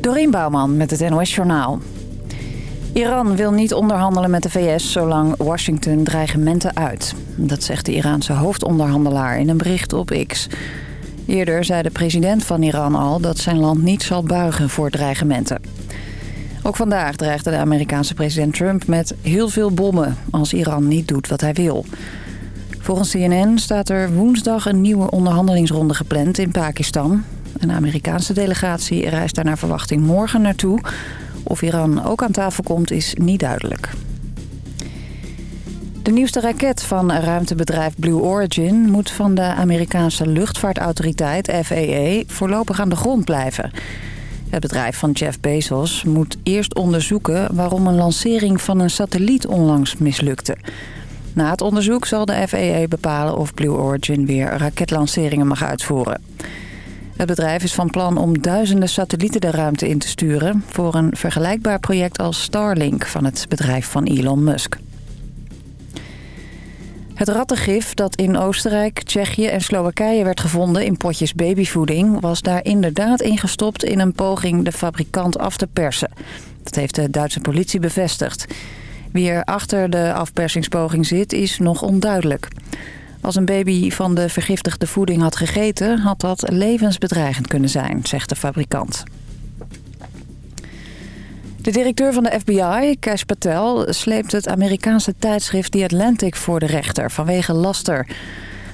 Dorien Bouwman met het NOS Journaal. Iran wil niet onderhandelen met de VS zolang Washington dreigementen uit. Dat zegt de Iraanse hoofdonderhandelaar in een bericht op X. Eerder zei de president van Iran al dat zijn land niet zal buigen voor dreigementen. Ook vandaag dreigde de Amerikaanse president Trump met heel veel bommen... als Iran niet doet wat hij wil. Volgens CNN staat er woensdag een nieuwe onderhandelingsronde gepland in Pakistan. Een Amerikaanse delegatie reist daar naar verwachting morgen naartoe. Of Iran ook aan tafel komt is niet duidelijk. De nieuwste raket van ruimtebedrijf Blue Origin moet van de Amerikaanse luchtvaartautoriteit FAA voorlopig aan de grond blijven. Het bedrijf van Jeff Bezos moet eerst onderzoeken waarom een lancering van een satelliet onlangs mislukte. Na het onderzoek zal de FAA bepalen of Blue Origin weer raketlanceringen mag uitvoeren. Het bedrijf is van plan om duizenden satellieten de ruimte in te sturen... voor een vergelijkbaar project als Starlink van het bedrijf van Elon Musk. Het rattengif dat in Oostenrijk, Tsjechië en Slowakije werd gevonden in potjes babyvoeding... was daar inderdaad ingestopt in een poging de fabrikant af te persen. Dat heeft de Duitse politie bevestigd. Wie er achter de afpersingspoging zit is nog onduidelijk. Als een baby van de vergiftigde voeding had gegeten... had dat levensbedreigend kunnen zijn, zegt de fabrikant. De directeur van de FBI, Cash Patel, sleept het Amerikaanse tijdschrift The Atlantic voor de rechter vanwege laster.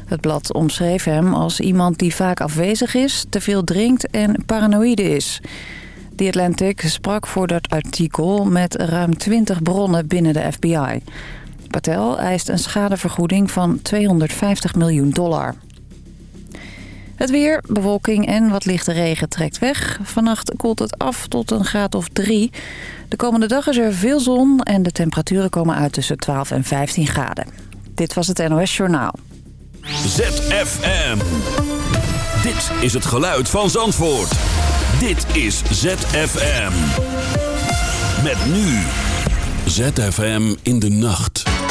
Het blad omschreef hem als iemand die vaak afwezig is, te veel drinkt en paranoïde is. The Atlantic sprak voor dat artikel met ruim 20 bronnen binnen de FBI. Patel eist een schadevergoeding van 250 miljoen dollar. Het weer, bewolking en wat lichte regen trekt weg. Vannacht koelt het af tot een graad of 3. De komende dag is er veel zon en de temperaturen komen uit tussen 12 en 15 graden. Dit was het NOS Journaal. ZFM. Dit is het geluid van Zandvoort. Dit is ZFM. Met nu. ZFM in de nacht.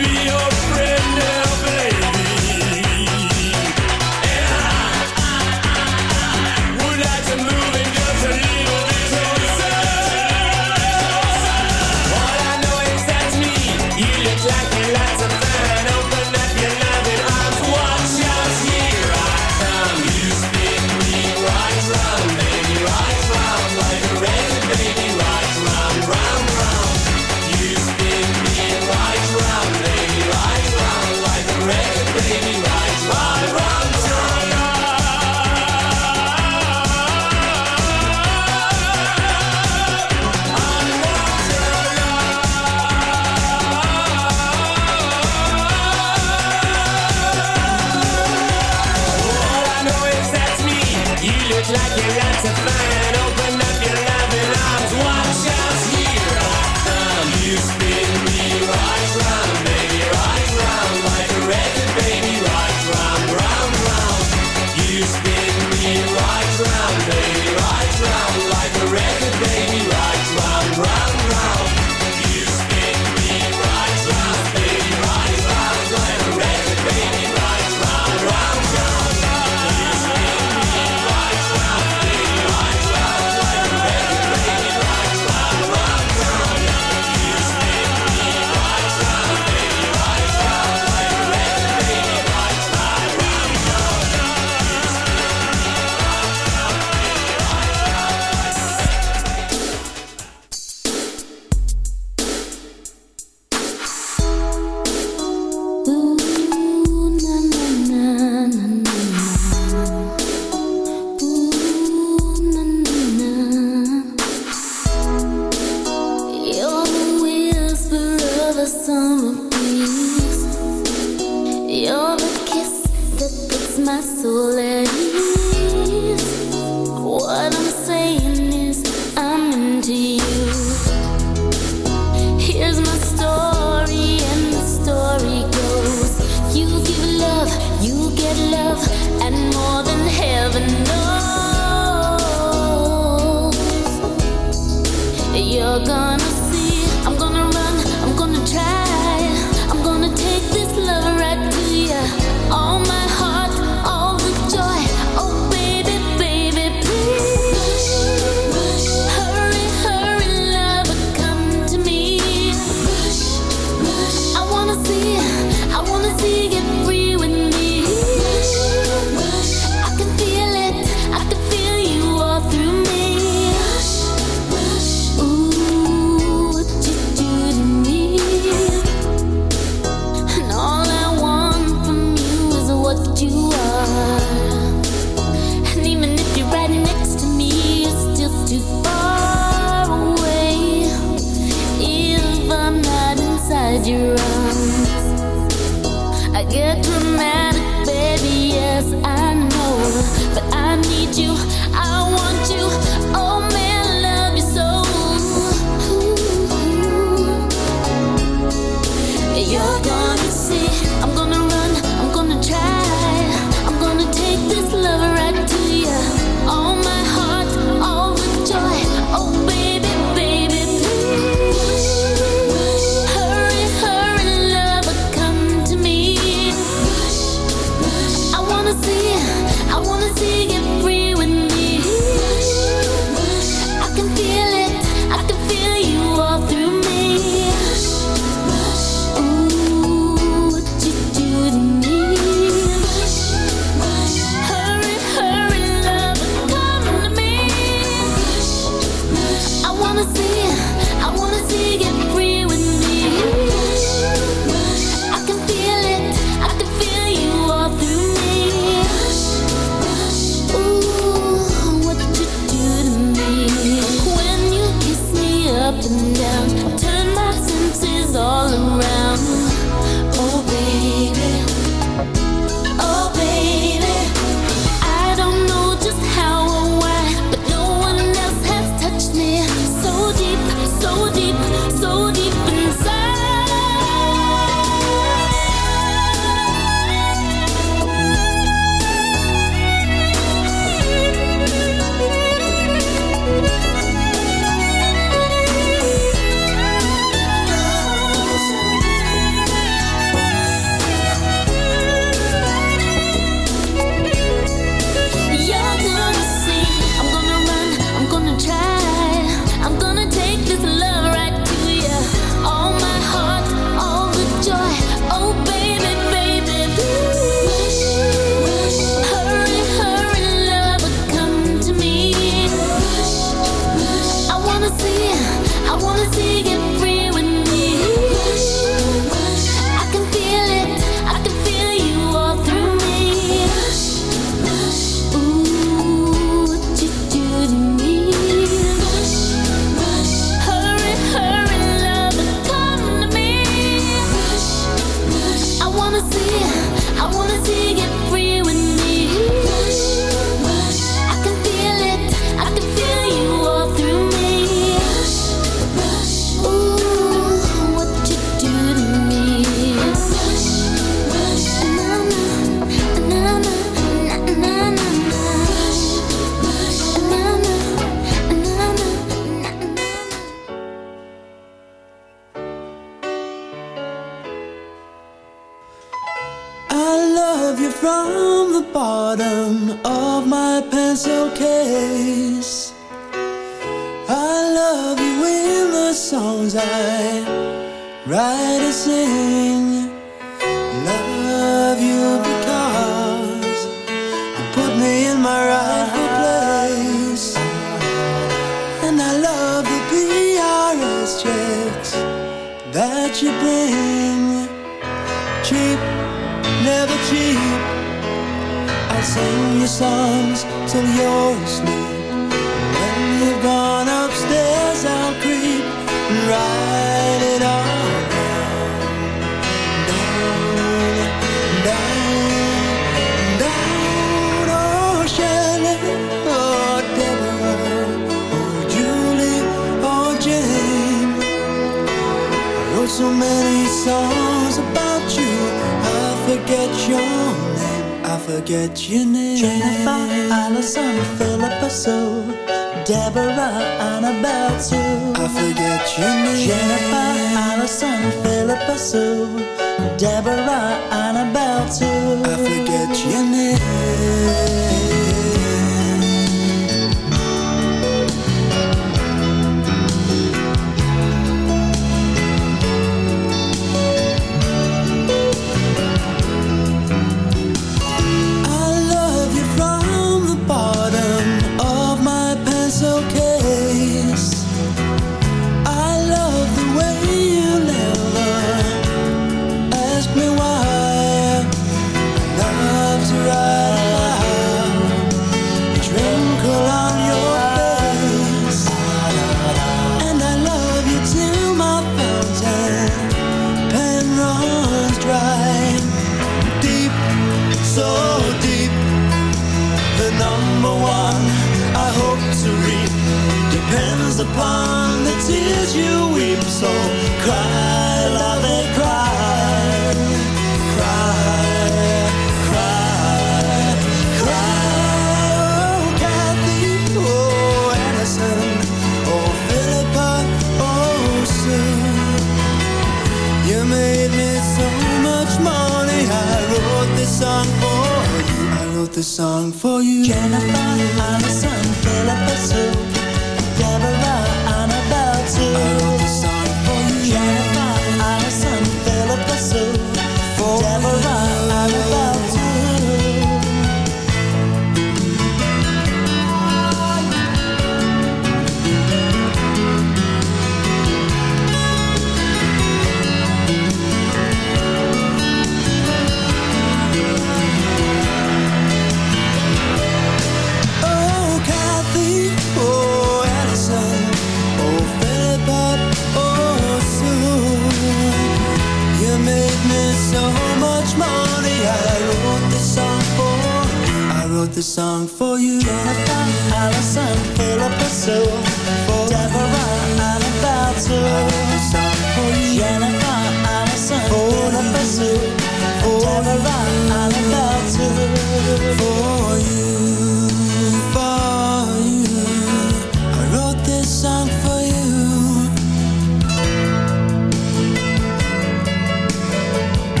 be your Deborah, Annabelle too. I forget your name. soul.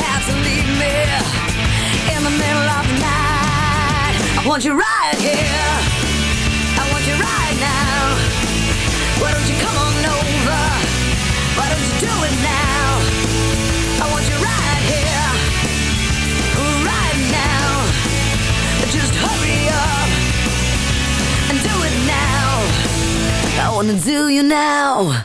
Have to leave me in the middle of the night? I want you right here, I want you right now. Why don't you come on over? Why don't you do it now? I want you right here, right now. Just hurry up and do it now. I wanna do you now.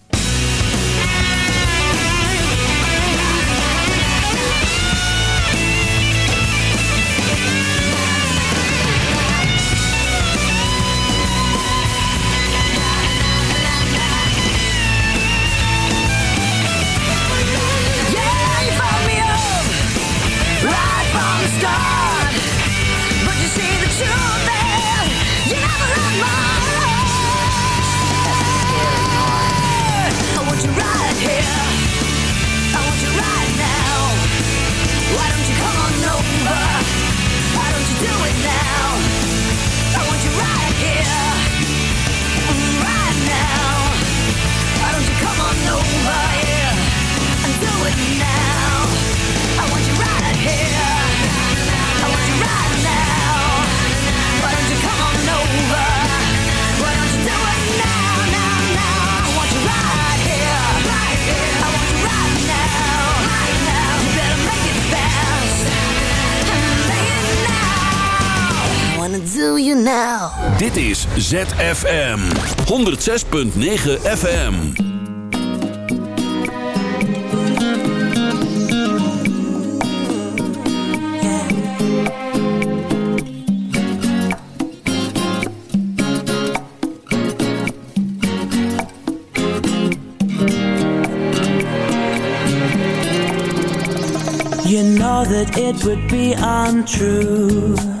ZFM 106.9 FM. You know that it would be untrue.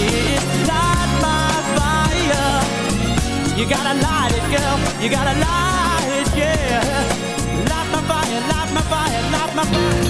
it, light my fire. You gotta light it, girl. You gotta light it, yeah. Light my fire, light my fire, light my fire.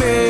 me.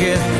get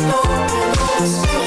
oh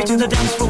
baby to the dance floor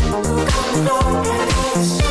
I'm not no.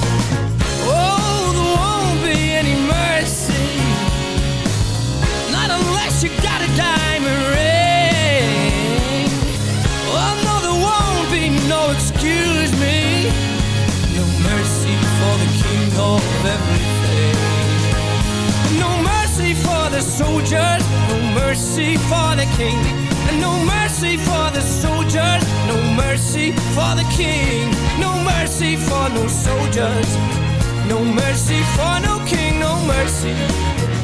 unless you got a diamond ring. Oh no, there won't be no excuse me, no mercy for the king of everything. No mercy for the soldiers, no mercy for the king, no mercy for the soldiers, no mercy for the king, no mercy for no soldiers, no mercy for no king, no mercy.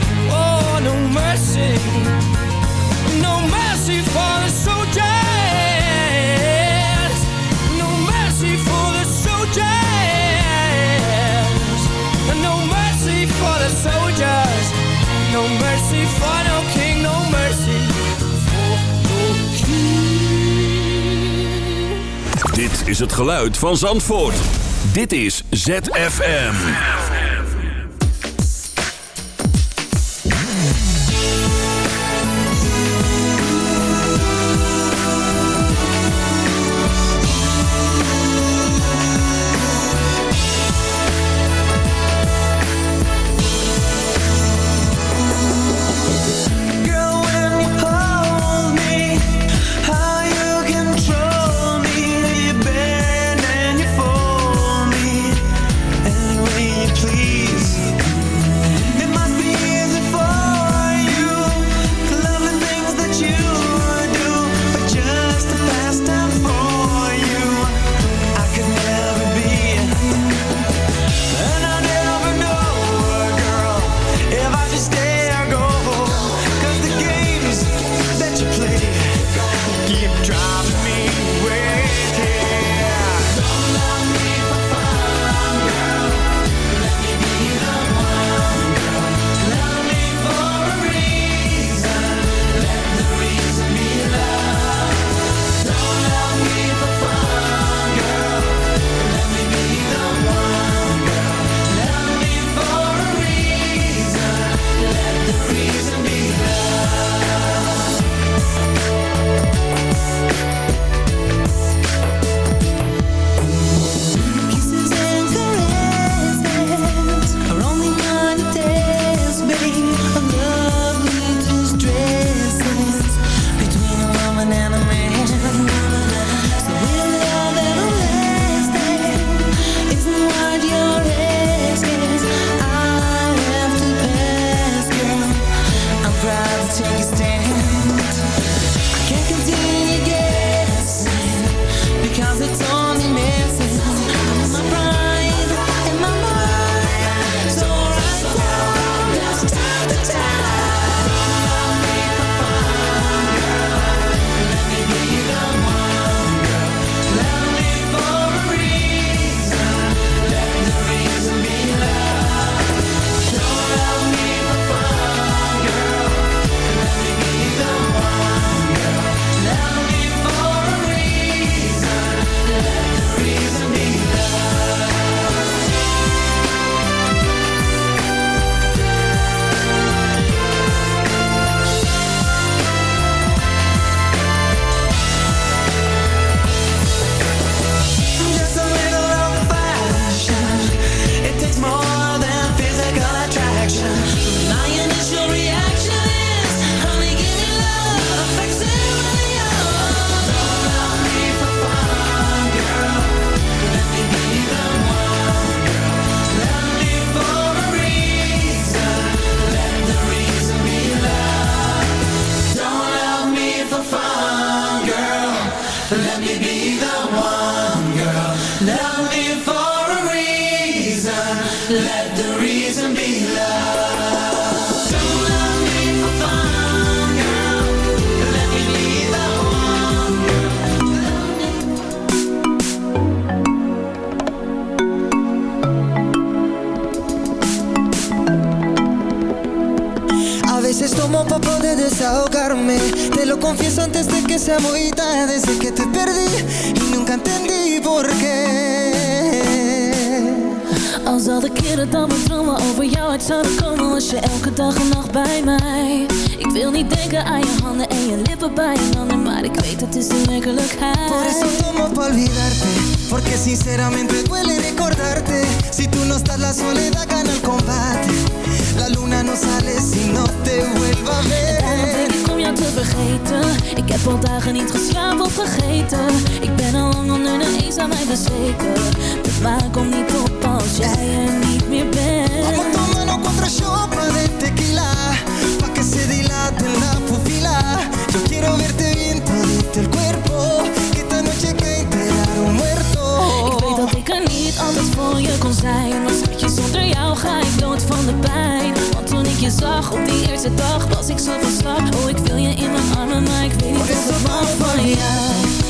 no mercy. No mercy for the soldiers. No mercy for the soldiers. No mercy for the soldiers. No mercy for no king, no mercy for no king. Dit is het geluid van Zandvoort. Dit is ZFM. que se agüita desde que te perdí y nunca entendí por qué. Al zal de keren dat mijn dromen over jou uit zouden komen Was je elke dag en nacht bij mij. Ik wil niet denken aan je handen en je lippen bij je handen Maar ik weet het is de werkelijkheid. Por eso tomo pa olvidarte Porque sinceramente duele recordarte. Si tú no estás la soledad gana el combate. La luna no sale si no te vuelva a Daarom ver denk ik om jou te vergeten. Ik heb al dagen niet geslapen of vergeten. Ik ben al lang onder de eens aan mij bezweken. De maan komt niet op als jij er niet meer Vamos bent tomando cuatro shots de tequila Pa' que se dilate la pupila. Yo quiero verte bien todito el cuerpo Que esta noche que enterar un muerto. Ik weet dat ik er niet altijd voor je kon zijn jou ga ik dood van de pijn. Want toen ik je zag op die eerste dag Was ik zo van slag. Oh, ik wil je in mijn armen Maar ik weet niet of ik mag van jou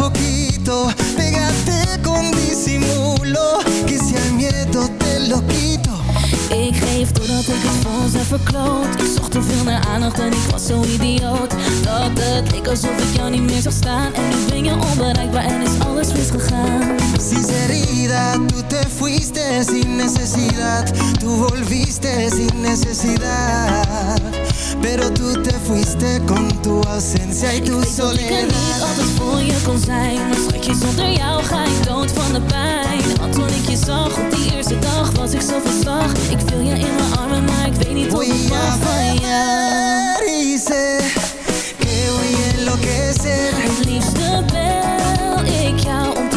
poquito. Pégate con disimulo Que si al miedo te lo quito. Ik geef doordat ik het ons heb verkloot. Ik zocht te veel naar aandacht en ik was zo idioot. Dat het leek alsof ik jou niet meer zag staan. En nu ben je onbereikbaar en is alles misgegaan. Sinceridad, tú te fuiste sin necesidad. Tú volviste sin necesidad. Pero tú te fuiste con tu ausencia Ik tu weet dat ik er niet altijd voor je kon zijn. Maar schatje, zonder jou ga ik dood van de pijn. Want toen ik je zag op die eerste dag was ik zo van slag Ik viel je in mijn armen, maar ik weet niet ik Voy mag van jou sé que voy a enloquecer Het liefste bel ik jou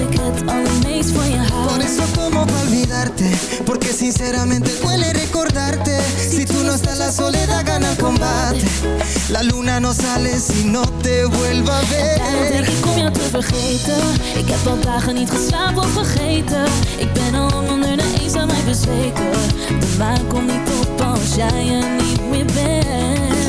ik het allermeest van je hou Por eso como pa olvidarte? Porque sinceramente duele recordarte. Si tú no estás la soledad gana el combate. La luna no sale si no te vuelva a Daarom denk ver ik om jou te vergeten. Ik heb al dagen niet geslapen of vergeten. Ik ben al lang onder de eens aan mij bezweken. De maan komt niet op als jij er niet meer bent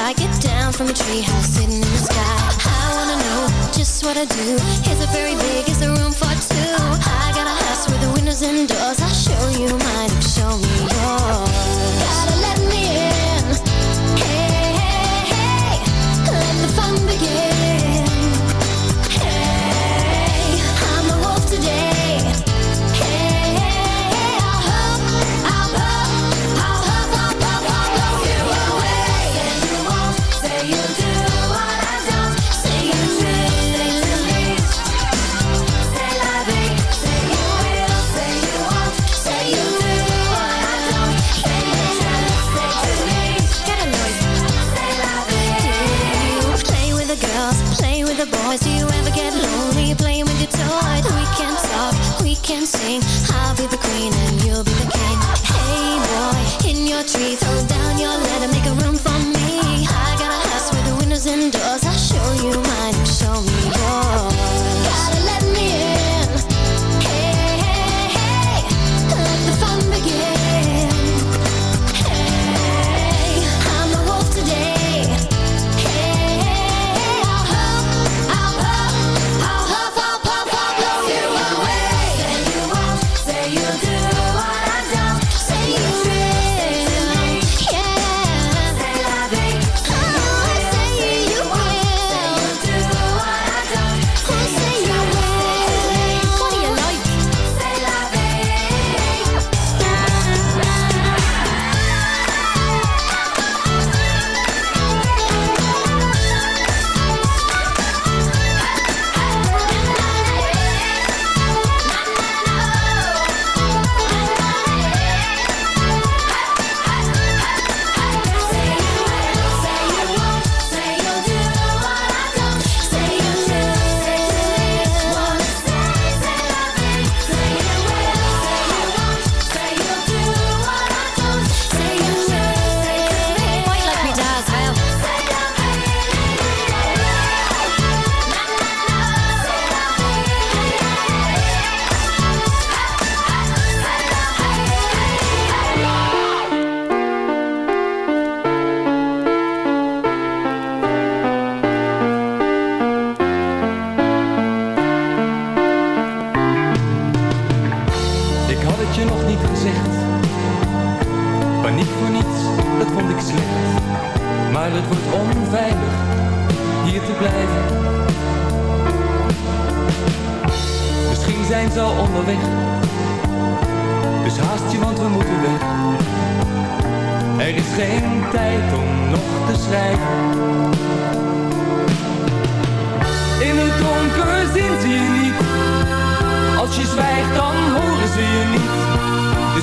tight, get down from a treehouse sitting in the sky. I wanna know just what I do. Is it very big? Is there room for two? I got a house with the windows and doors. I'll show you mine, show me voz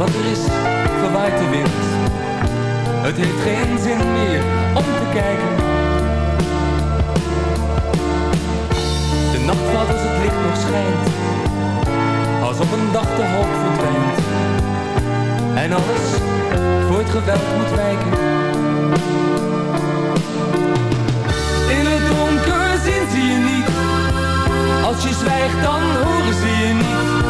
Wat er is, verwaait de wind. Het heeft geen zin meer om te kijken. De nacht valt als het licht nog schijnt. Als op een dag de hoop verdwijnt. En alles voor het geweld moet wijken. In het donker zien je niet. Als je zwijgt dan horen ze je niet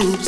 groups.